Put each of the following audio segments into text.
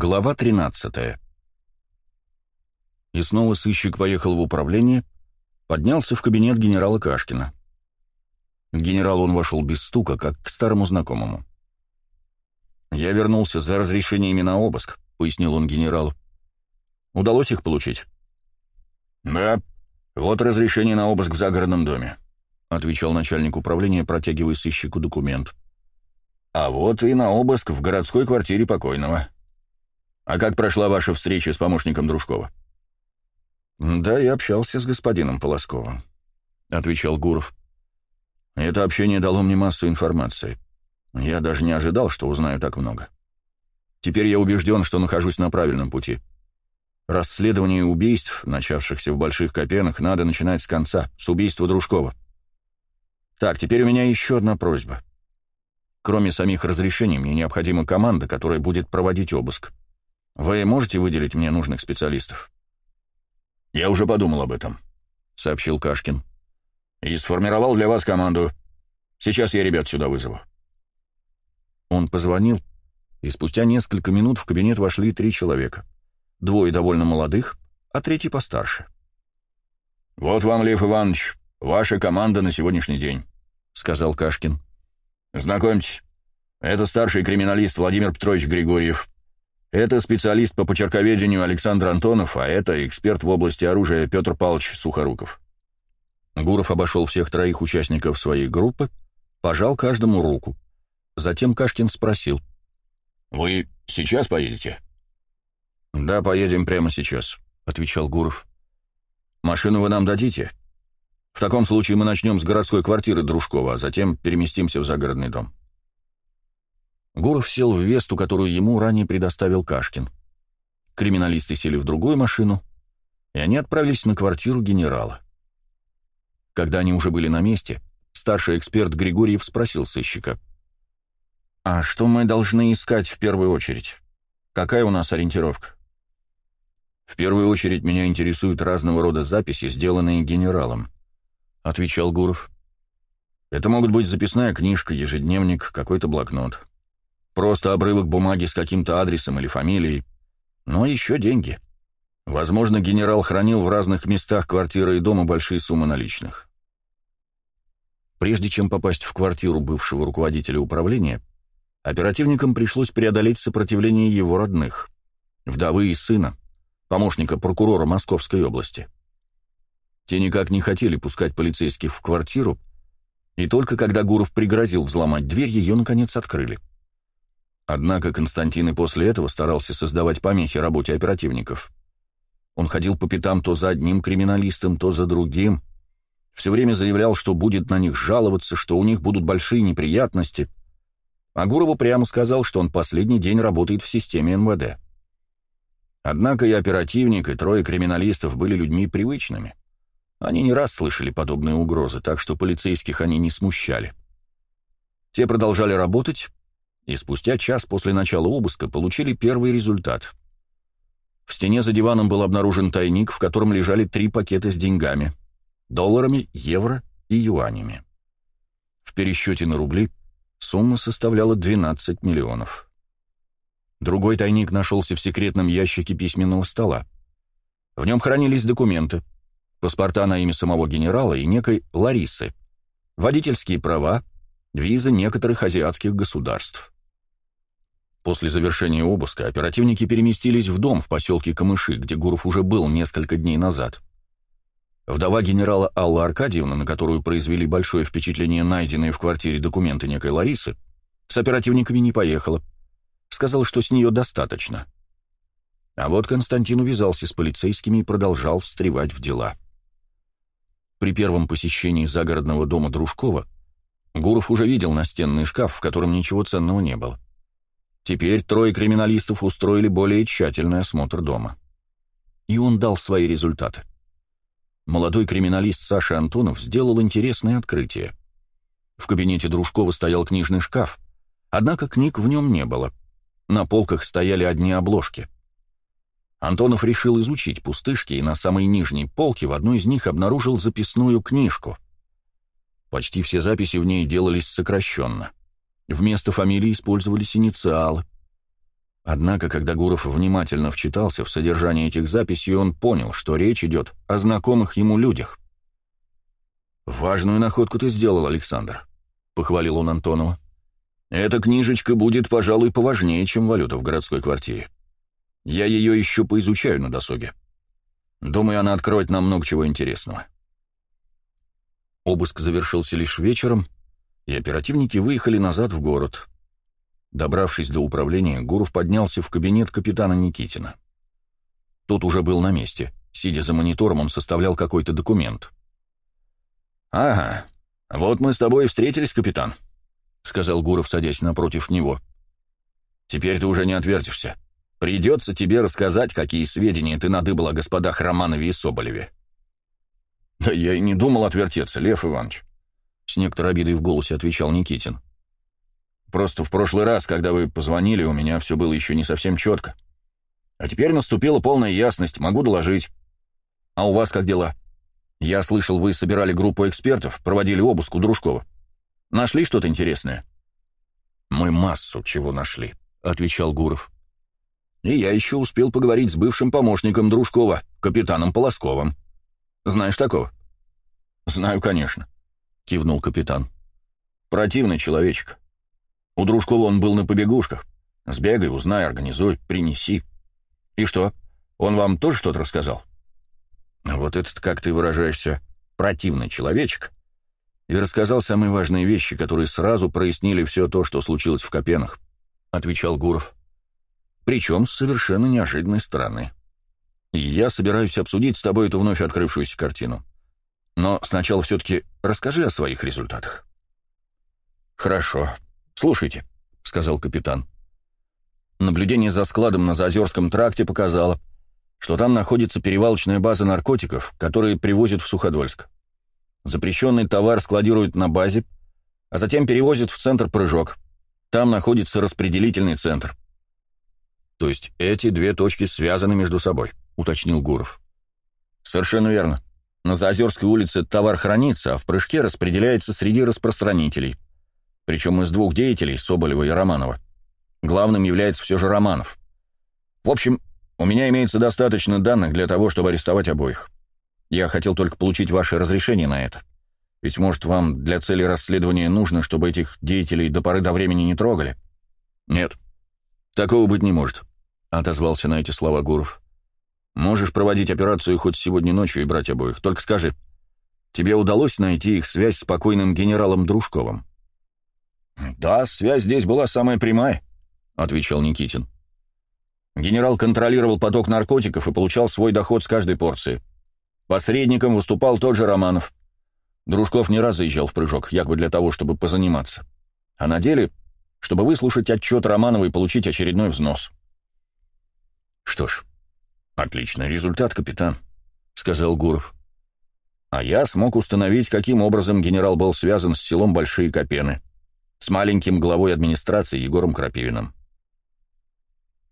Глава 13 И снова сыщик поехал в управление, поднялся в кабинет генерала Кашкина. К генералу он вошел без стука, как к старому знакомому. «Я вернулся за разрешениями на обыск», — пояснил он генералу. «Удалось их получить?» «Да, вот разрешение на обыск в загородном доме», — отвечал начальник управления, протягивая сыщику документ. «А вот и на обыск в городской квартире покойного». «А как прошла ваша встреча с помощником Дружкова?» «Да, я общался с господином Полосковым», — отвечал Гуров. «Это общение дало мне массу информации. Я даже не ожидал, что узнаю так много. Теперь я убежден, что нахожусь на правильном пути. Расследование убийств, начавшихся в Больших Копенах, надо начинать с конца, с убийства Дружкова. Так, теперь у меня еще одна просьба. Кроме самих разрешений, мне необходима команда, которая будет проводить обыск. Вы можете выделить мне нужных специалистов?» «Я уже подумал об этом», — сообщил Кашкин. «И сформировал для вас команду. Сейчас я ребят сюда вызову». Он позвонил, и спустя несколько минут в кабинет вошли три человека. Двое довольно молодых, а третий постарше. «Вот вам, Лев Иванович, ваша команда на сегодняшний день», — сказал Кашкин. «Знакомьтесь, это старший криминалист Владимир Петрович Григорьев, это специалист по почерковедению Александр Антонов, а это эксперт в области оружия Петр Павлович Сухоруков. Гуров обошел всех троих участников своей группы, пожал каждому руку. Затем Кашкин спросил. «Вы сейчас поедете?» «Да, поедем прямо сейчас», — отвечал Гуров. «Машину вы нам дадите? В таком случае мы начнем с городской квартиры Дружкова, а затем переместимся в загородный дом». Гуров сел в Весту, которую ему ранее предоставил Кашкин. Криминалисты сели в другую машину, и они отправились на квартиру генерала. Когда они уже были на месте, старший эксперт Григорьев спросил сыщика. «А что мы должны искать в первую очередь? Какая у нас ориентировка?» «В первую очередь меня интересуют разного рода записи, сделанные генералом», — отвечал Гуров. «Это могут быть записная книжка, ежедневник, какой-то блокнот. Просто обрывок бумаги с каким-то адресом или фамилией. Но еще деньги. Возможно, генерал хранил в разных местах квартиры и дома большие суммы наличных. Прежде чем попасть в квартиру бывшего руководителя управления, оперативникам пришлось преодолеть сопротивление его родных, вдовы и сына, помощника прокурора Московской области. Те никак не хотели пускать полицейских в квартиру, и только когда Гуров пригрозил взломать дверь, ее, наконец, открыли. Однако Константин и после этого старался создавать помехи работе оперативников. Он ходил по пятам то за одним криминалистом, то за другим, все время заявлял, что будет на них жаловаться, что у них будут большие неприятности, а Гурову прямо сказал, что он последний день работает в системе МВД. Однако и оперативник, и трое криминалистов были людьми привычными. Они не раз слышали подобные угрозы, так что полицейских они не смущали. Те продолжали работать, и спустя час после начала обыска получили первый результат. В стене за диваном был обнаружен тайник, в котором лежали три пакета с деньгами — долларами, евро и юанями. В пересчете на рубли сумма составляла 12 миллионов. Другой тайник нашелся в секретном ящике письменного стола. В нем хранились документы, паспорта на имя самого генерала и некой Ларисы, водительские права, визы некоторых азиатских государств. После завершения обыска оперативники переместились в дом в поселке Камыши, где Гуров уже был несколько дней назад. Вдова генерала Алла Аркадьевна, на которую произвели большое впечатление найденные в квартире документы некой Ларисы, с оперативниками не поехала. Сказал, что с нее достаточно. А вот Константин увязался с полицейскими и продолжал встревать в дела. При первом посещении загородного дома Дружкова Гуров уже видел настенный шкаф, в котором ничего ценного не было. Теперь трое криминалистов устроили более тщательный осмотр дома. И он дал свои результаты. Молодой криминалист Саша Антонов сделал интересное открытие. В кабинете Дружкова стоял книжный шкаф, однако книг в нем не было. На полках стояли одни обложки. Антонов решил изучить пустышки и на самой нижней полке в одной из них обнаружил записную книжку. Почти все записи в ней делались сокращенно. Вместо фамилии использовались инициалы. Однако, когда Гуров внимательно вчитался в содержание этих записей, он понял, что речь идет о знакомых ему людях. «Важную находку ты сделал, Александр», — похвалил он Антонова. «Эта книжечка будет, пожалуй, поважнее, чем валюта в городской квартире. Я ее еще поизучаю на досуге. Думаю, она откроет нам много чего интересного». Обыск завершился лишь вечером, и оперативники выехали назад в город. Добравшись до управления, Гуров поднялся в кабинет капитана Никитина. Тот уже был на месте. Сидя за монитором, он составлял какой-то документ. «Ага, вот мы с тобой и встретились, капитан», — сказал Гуров, садясь напротив него. «Теперь ты уже не отвертишься. Придется тебе рассказать, какие сведения ты надыбал о господах Романове и Соболеве». «Да я и не думал отвертеться, Лев Иванович», — с некоторой обидой в голосе отвечал Никитин. Просто в прошлый раз, когда вы позвонили, у меня все было еще не совсем четко. А теперь наступила полная ясность, могу доложить. А у вас как дела? Я слышал, вы собирали группу экспертов, проводили обыск у Дружкова. Нашли что-то интересное? Мы массу чего нашли, отвечал Гуров. И я еще успел поговорить с бывшим помощником Дружкова, капитаном Полосковым. Знаешь такого? Знаю, конечно, кивнул капитан. Противный человечек. У Дружкова он был на побегушках. Сбегай, узнай, организуй, принеси. И что, он вам тоже что-то рассказал? Вот этот, как ты выражаешься, противный человечек, и рассказал самые важные вещи, которые сразу прояснили все то, что случилось в Копенах, — отвечал Гуров. Причем с совершенно неожиданной стороны. И я собираюсь обсудить с тобой эту вновь открывшуюся картину. Но сначала все-таки расскажи о своих результатах. Хорошо, «Слушайте», — сказал капитан. Наблюдение за складом на Заозерском тракте показало, что там находится перевалочная база наркотиков, которые привозят в Суходольск. Запрещенный товар складируют на базе, а затем перевозят в центр прыжок. Там находится распределительный центр. То есть эти две точки связаны между собой, уточнил Гуров. Совершенно верно. На Заозерской улице товар хранится, а в прыжке распределяется среди распространителей — причем из двух деятелей, Соболева и Романова. Главным является все же Романов. В общем, у меня имеется достаточно данных для того, чтобы арестовать обоих. Я хотел только получить ваше разрешение на это. Ведь, может, вам для цели расследования нужно, чтобы этих деятелей до поры до времени не трогали? Нет. Такого быть не может, — отозвался на эти слова Гуров. Можешь проводить операцию хоть сегодня ночью и брать обоих. Только скажи, тебе удалось найти их связь с покойным генералом Дружковым? «Да, связь здесь была самая прямая», — отвечал Никитин. Генерал контролировал поток наркотиков и получал свой доход с каждой порции. Посредником выступал тот же Романов. Дружков не раз заезжал в прыжок, якобы для того, чтобы позаниматься. А на деле, чтобы выслушать отчет Романова и получить очередной взнос. «Что ж, отличный результат, капитан», — сказал Гуров. «А я смог установить, каким образом генерал был связан с селом Большие Копены» с маленьким главой администрации Егором Крапивиным.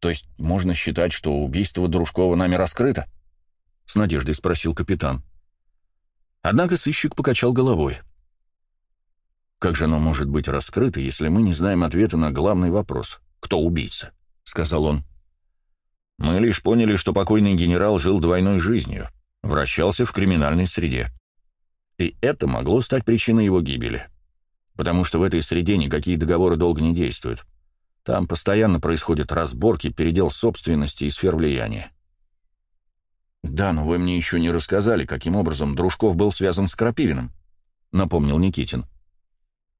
«То есть можно считать, что убийство Дружкова нами раскрыто?» — с надеждой спросил капитан. Однако сыщик покачал головой. «Как же оно может быть раскрыто, если мы не знаем ответа на главный вопрос «Кто убийца?» — сказал он. «Мы лишь поняли, что покойный генерал жил двойной жизнью, вращался в криминальной среде. И это могло стать причиной его гибели потому что в этой среде никакие договоры долго не действуют. Там постоянно происходят разборки, передел собственности и сфер влияния. «Да, но вы мне еще не рассказали, каким образом Дружков был связан с Крапивиным», — напомнил Никитин.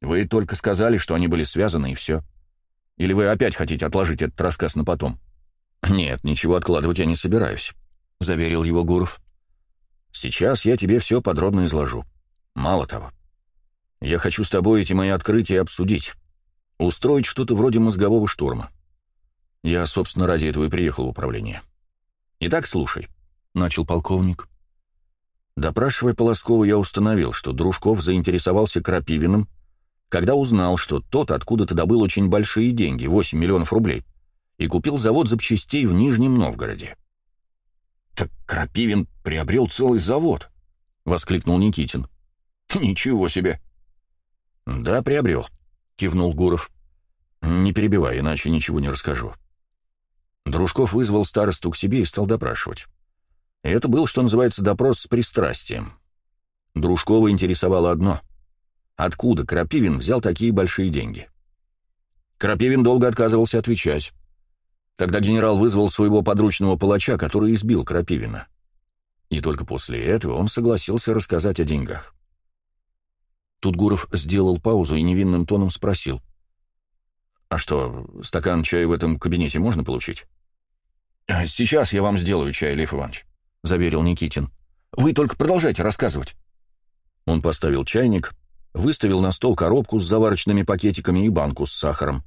«Вы только сказали, что они были связаны, и все. Или вы опять хотите отложить этот рассказ на потом?» «Нет, ничего откладывать я не собираюсь», — заверил его Гуров. «Сейчас я тебе все подробно изложу. Мало того, я хочу с тобой эти мои открытия обсудить. Устроить что-то вроде мозгового штурма. Я, собственно, ради этого и приехал в управление. Итак, слушай, — начал полковник. Допрашивая Полоскова, я установил, что Дружков заинтересовался Крапивиным, когда узнал, что тот откуда-то добыл очень большие деньги, 8 миллионов рублей, и купил завод запчастей в Нижнем Новгороде. «Так Крапивин приобрел целый завод!» — воскликнул Никитин. «Ничего себе! «Да, приобрел», — кивнул Гуров. «Не перебивай, иначе ничего не расскажу. Дружков вызвал старосту к себе и стал допрашивать. Это был, что называется, допрос с пристрастием. Дружкова интересовало одно — откуда Крапивин взял такие большие деньги? Крапивин долго отказывался отвечать. Тогда генерал вызвал своего подручного палача, который избил Крапивина. И только после этого он согласился рассказать о деньгах. Тут Гуров сделал паузу и невинным тоном спросил. «А что, стакан чая в этом кабинете можно получить?» «Сейчас я вам сделаю чай, Лев Иванович», — заверил Никитин. «Вы только продолжайте рассказывать». Он поставил чайник, выставил на стол коробку с заварочными пакетиками и банку с сахаром,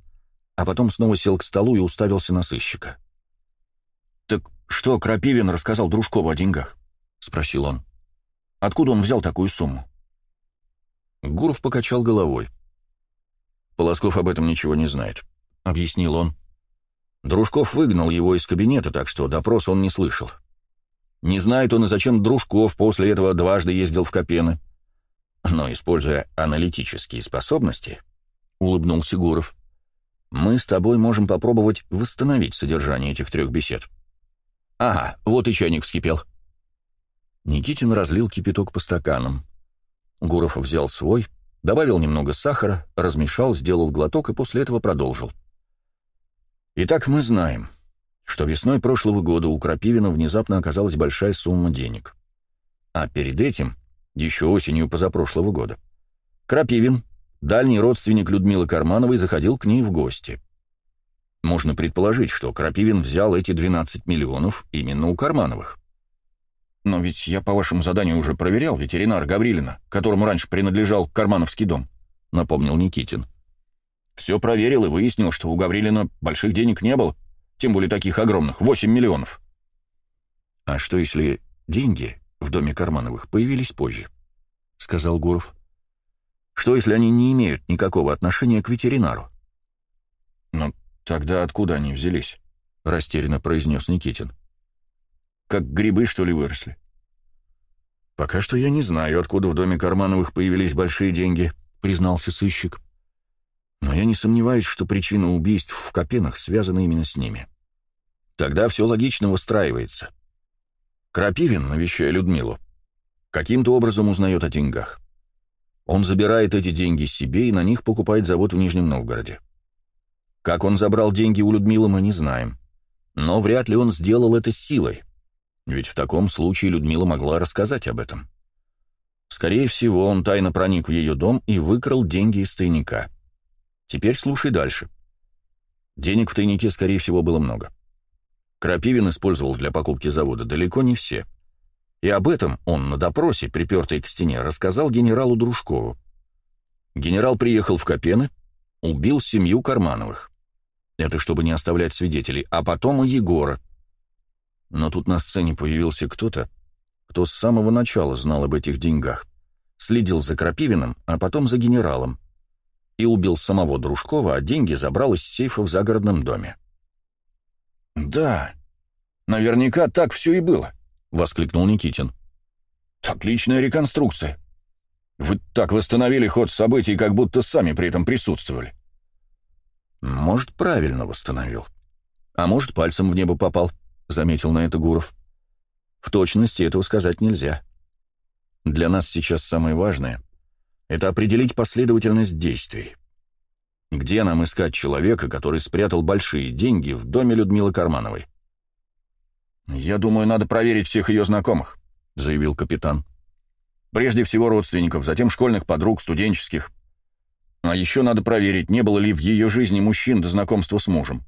а потом снова сел к столу и уставился на сыщика. «Так что Крапивин рассказал Дружкову о деньгах?» — спросил он. «Откуда он взял такую сумму?» Гуров покачал головой. «Полосков об этом ничего не знает», — объяснил он. Дружков выгнал его из кабинета, так что допрос он не слышал. Не знает он и зачем Дружков после этого дважды ездил в Копены. Но, используя аналитические способности, — улыбнулся Гуров, — мы с тобой можем попробовать восстановить содержание этих трех бесед. Ага, вот и чайник вскипел. Никитин разлил кипяток по стаканам. Гуров взял свой, добавил немного сахара, размешал, сделал глоток и после этого продолжил. Итак, мы знаем, что весной прошлого года у Крапивина внезапно оказалась большая сумма денег. А перед этим, еще осенью позапрошлого года, Крапивин, дальний родственник Людмилы Кармановой, заходил к ней в гости. Можно предположить, что Крапивин взял эти 12 миллионов именно у Кармановых. «Но ведь я по вашему заданию уже проверял ветеринара Гаврилина, которому раньше принадлежал Кармановский дом», — напомнил Никитин. «Все проверил и выяснил, что у Гаврилина больших денег не было, тем более таких огромных, 8 миллионов». «А что, если деньги в доме Кармановых появились позже?» — сказал Гуров. «Что, если они не имеют никакого отношения к ветеринару?» «Но тогда откуда они взялись?» — растерянно произнес Никитин. Как грибы, что ли, выросли? «Пока что я не знаю, откуда в доме Кармановых появились большие деньги», — признался сыщик. «Но я не сомневаюсь, что причина убийств в Копенах связана именно с ними. Тогда все логично выстраивается. Крапивин, навещая Людмилу, каким-то образом узнает о деньгах. Он забирает эти деньги себе и на них покупает завод в Нижнем Новгороде. Как он забрал деньги у Людмилы, мы не знаем. Но вряд ли он сделал это силой. Ведь в таком случае Людмила могла рассказать об этом. Скорее всего, он тайно проник в ее дом и выкрал деньги из тайника. Теперь слушай дальше. Денег в тайнике, скорее всего, было много. Крапивин использовал для покупки завода далеко не все. И об этом он на допросе, припертый к стене, рассказал генералу Дружкову. Генерал приехал в Копены, убил семью Кармановых. Это чтобы не оставлять свидетелей, а потом и Егора, но тут на сцене появился кто-то, кто с самого начала знал об этих деньгах, следил за Крапивиным, а потом за генералом, и убил самого Дружкова, а деньги забрал из сейфа в загородном доме. «Да, наверняка так все и было», — воскликнул Никитин. «Отличная реконструкция. Вы так восстановили ход событий, как будто сами при этом присутствовали». «Может, правильно восстановил. А может, пальцем в небо попал», заметил на это Гуров. В точности этого сказать нельзя. Для нас сейчас самое важное — это определить последовательность действий. Где нам искать человека, который спрятал большие деньги в доме Людмилы Кармановой? «Я думаю, надо проверить всех ее знакомых», — заявил капитан. «Прежде всего родственников, затем школьных подруг, студенческих. А еще надо проверить, не было ли в ее жизни мужчин до знакомства с мужем.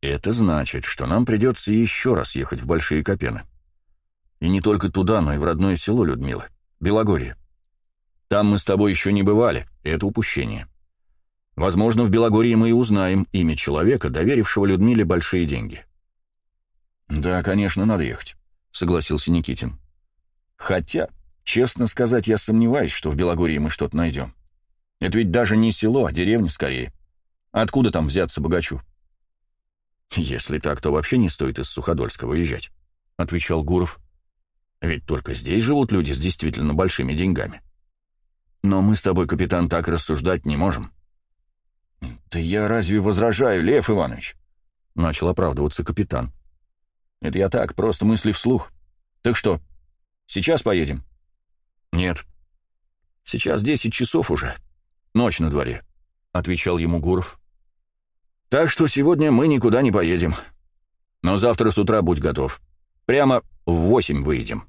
Это значит, что нам придется еще раз ехать в Большие Копены. И не только туда, но и в родное село Людмилы, Белогорье. Там мы с тобой еще не бывали, это упущение. Возможно, в Белогорье мы и узнаем имя человека, доверившего Людмиле большие деньги. «Да, конечно, надо ехать», — согласился Никитин. «Хотя, честно сказать, я сомневаюсь, что в Белогорье мы что-то найдем. Это ведь даже не село, а деревня скорее. Откуда там взяться богачу?» «Если так, то вообще не стоит из Суходольска выезжать», — отвечал Гуров. «Ведь только здесь живут люди с действительно большими деньгами. Но мы с тобой, капитан, так рассуждать не можем». «Да я разве возражаю, Лев Иванович? начал оправдываться капитан. «Это я так, просто мысли вслух. Так что, сейчас поедем?» «Нет. Сейчас десять часов уже. Ночь на дворе», — отвечал ему Гуров. «Так что сегодня мы никуда не поедем. Но завтра с утра будь готов. Прямо в восемь выйдем».